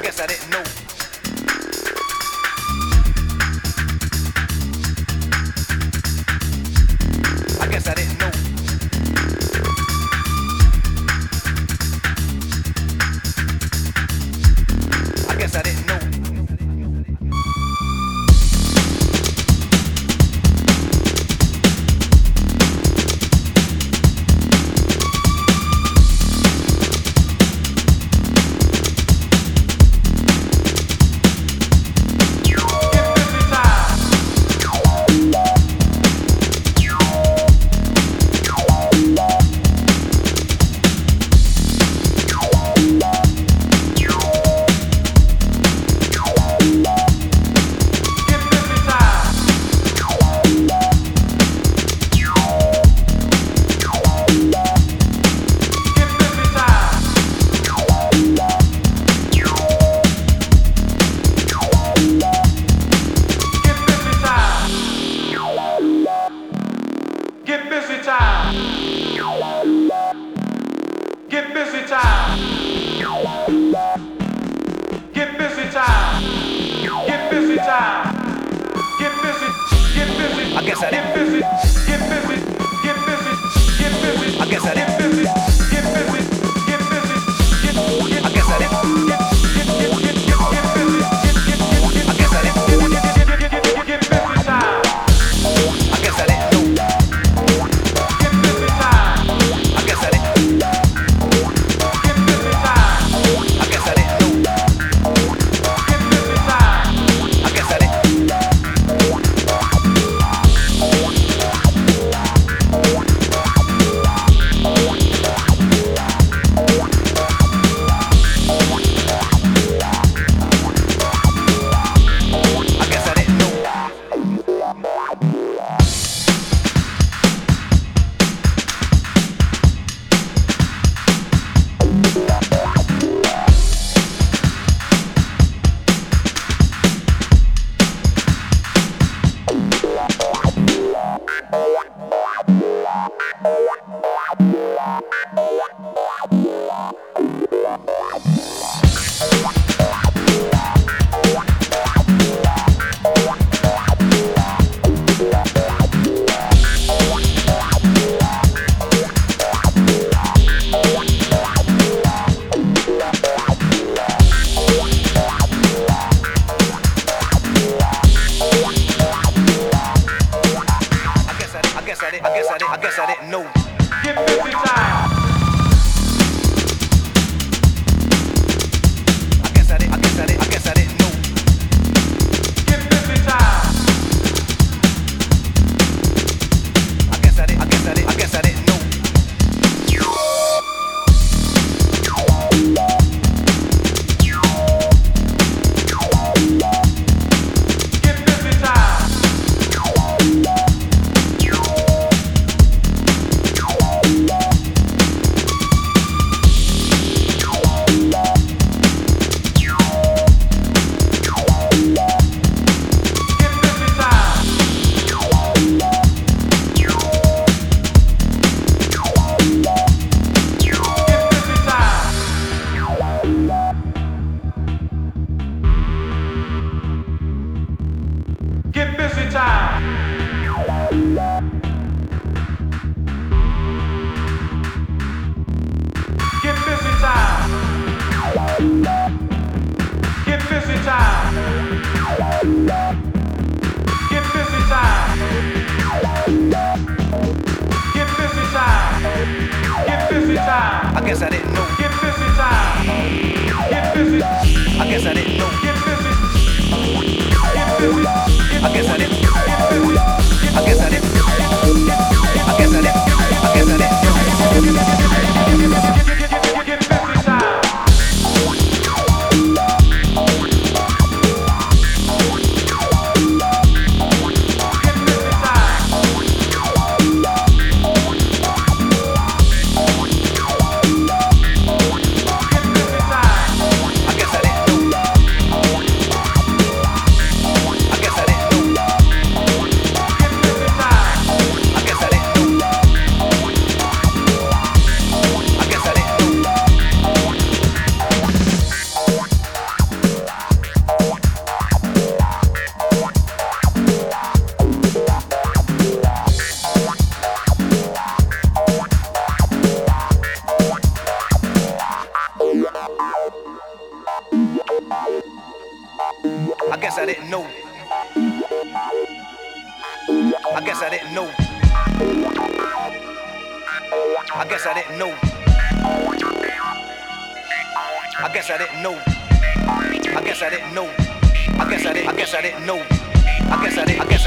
I guess I didn't know. I guess I didn't know. I guess I didn't know. I guess I didn't know. I guess I didn't know. I guess I didn't know. I guess I didn't. I guess I didn't know. I guess I didn't. I guess